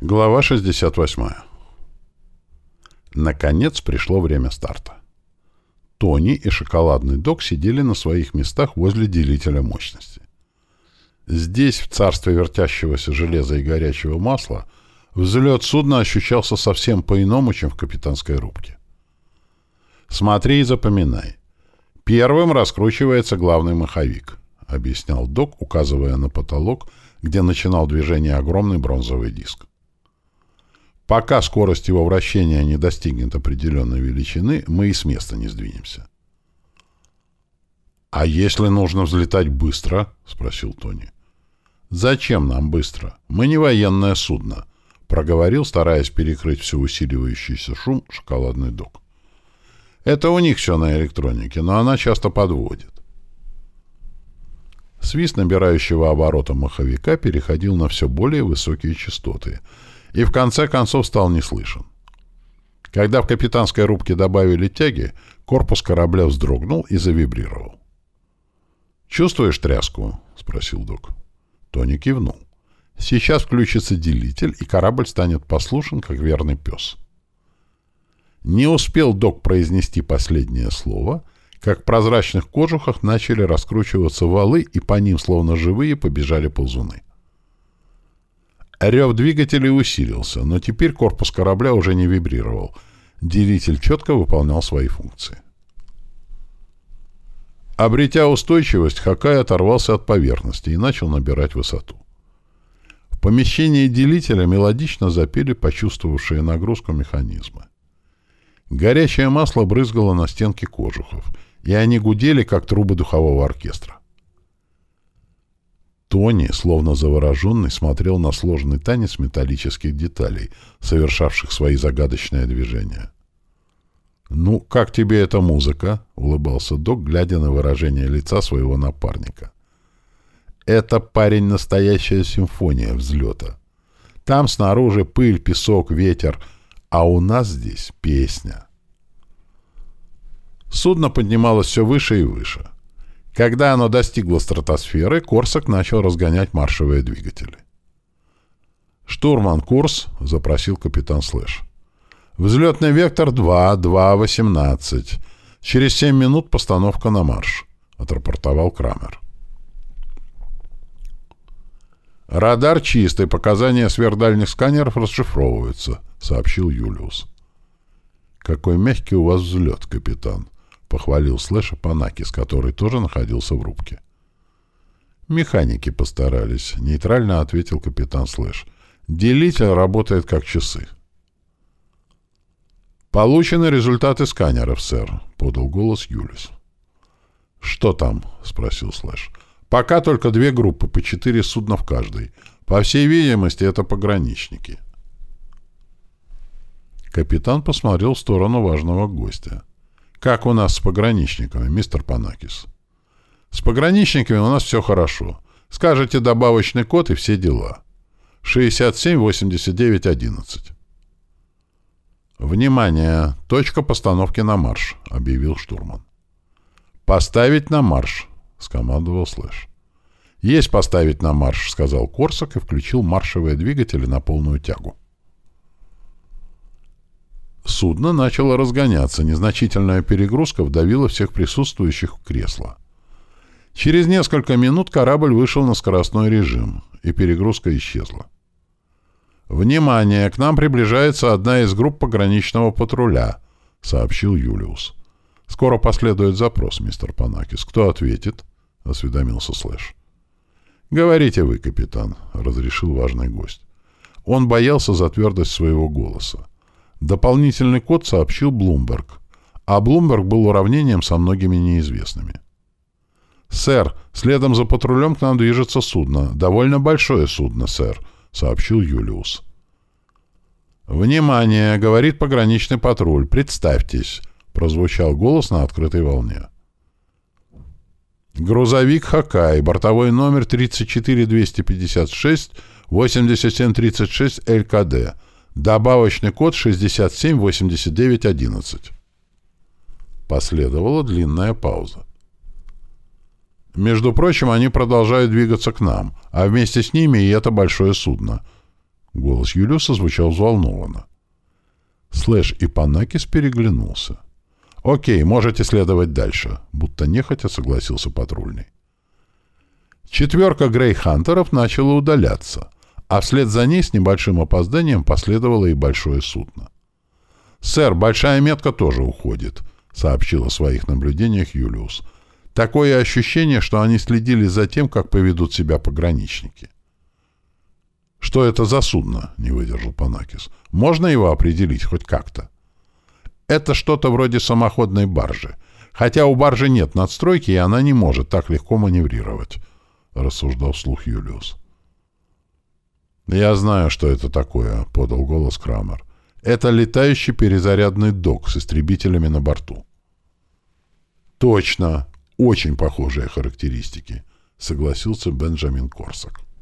Глава 68. Наконец пришло время старта. Тони и шоколадный док сидели на своих местах возле делителя мощности. Здесь, в царстве вертящегося железа и горячего масла, взлет судна ощущался совсем по-иному, чем в капитанской рубке. «Смотри и запоминай. Первым раскручивается главный маховик», — объяснял док, указывая на потолок, где начинал движение огромный бронзовый диск. Пока скорость его вращения не достигнет определенной величины, мы и с места не сдвинемся. «А если нужно взлетать быстро?» — спросил Тони. «Зачем нам быстро? Мы не военное судно», — проговорил, стараясь перекрыть все усиливающийся шум шоколадный док. «Это у них все на электронике, но она часто подводит». Свист набирающего оборота маховика переходил на все более высокие частоты — и в конце концов стал не слышен. Когда в капитанской рубке добавили тяги, корпус корабля вздрогнул и завибрировал. «Чувствуешь тряску?» — спросил док. Тони кивнул. «Сейчас включится делитель, и корабль станет послушен, как верный пес». Не успел док произнести последнее слово, как в прозрачных кожухах начали раскручиваться валы, и по ним, словно живые, побежали ползуны. Рев двигателей усилился, но теперь корпус корабля уже не вибрировал. Делитель четко выполнял свои функции. Обретя устойчивость, Хакай оторвался от поверхности и начал набирать высоту. В помещении делителя мелодично запели почувствовавшие нагрузку механизмы. Горячее масло брызгало на стенки кожухов, и они гудели, как трубы духового оркестра. Тони, словно завороженный, смотрел на сложный танец металлических деталей, совершавших свои загадочные движения. «Ну, как тебе эта музыка?» — улыбался док, глядя на выражение лица своего напарника. «Это, парень, настоящая симфония взлета. Там снаружи пыль, песок, ветер, а у нас здесь песня». Судно поднималось все выше и выше. Когда оно достигло стратосферы, Корсак начал разгонять маршевые двигатели. «Штурман, курс?» — запросил капитан Слэш. «Взлетный вектор 2, 2, 18. Через 7 минут постановка на марш», — отрапортовал Крамер. «Радар чистый, показания сверхдальних сканеров расшифровываются», — сообщил Юлиус. «Какой мягкий у вас взлет, капитан», — похвалил Слэша Панакис, который тоже находился в рубке. «Механики постарались», — нейтрально ответил капитан Слэш. «Делитель работает как часы». «Получены результаты сканеров, сэр», — подал голос Юлис. «Что там?» — спросил Слэш. «Пока только две группы, по четыре судна в каждой. По всей видимости, это пограничники». Капитан посмотрел в сторону важного гостя. Как у нас с пограничниками, мистер Панакис? С пограничниками у нас все хорошо. Скажете добавочный код и все дела. 67-89-11. «Внимание! Точка постановки на марш», — объявил штурман. «Поставить на марш», — скомандовал Слэш. «Есть поставить на марш», — сказал Корсак и включил маршевые двигатели на полную тягу. Судно начало разгоняться, незначительная перегрузка вдавила всех присутствующих в кресло. Через несколько минут корабль вышел на скоростной режим, и перегрузка исчезла. «Внимание! К нам приближается одна из групп пограничного патруля», — сообщил Юлиус. «Скоро последует запрос, мистер Панакис. Кто ответит?» — осведомился Слэш. «Говорите вы, капитан», — разрешил важный гость. Он боялся за твердость своего голоса. Дополнительный код сообщил Bloomberg, а Bloomberg был уравнением со многими неизвестными. «Сэр, следом за патрулем к нам движется судно. Довольно большое судно, сэр», — сообщил Юлиус. «Внимание!» — говорит пограничный патруль. «Представьтесь!» — прозвучал голос на открытой волне. «Грузовик «Хакай», бортовой номер 34256-8736 ЛКД. Добавочный код 678911. Последовала длинная пауза. Между прочим, они продолжают двигаться к нам, а вместе с ними и это большое судно. Голос Юлиуса звучал взволнованно. Слэш и Панакис переглянулся. «Окей, можете следовать дальше», — будто нехотя согласился патрульный. Четверка грейхантеров начала удаляться, а вслед за ней с небольшим опозданием последовало и большое судно. «Сэр, большая метка тоже уходит», — сообщил о своих наблюдениях Юлиус. «Такое ощущение, что они следили за тем, как поведут себя пограничники». «Что это за судно?» — не выдержал Панакис. «Можно его определить хоть как-то?» «Это что-то вроде самоходной баржи. Хотя у баржи нет надстройки, и она не может так легко маневрировать», — рассуждал вслух Юлиус. «Я знаю, что это такое», — подал голос Крамер. «Это летающий перезарядный док с истребителями на борту». «Точно! Очень похожие характеристики», — согласился Бенджамин Корсак.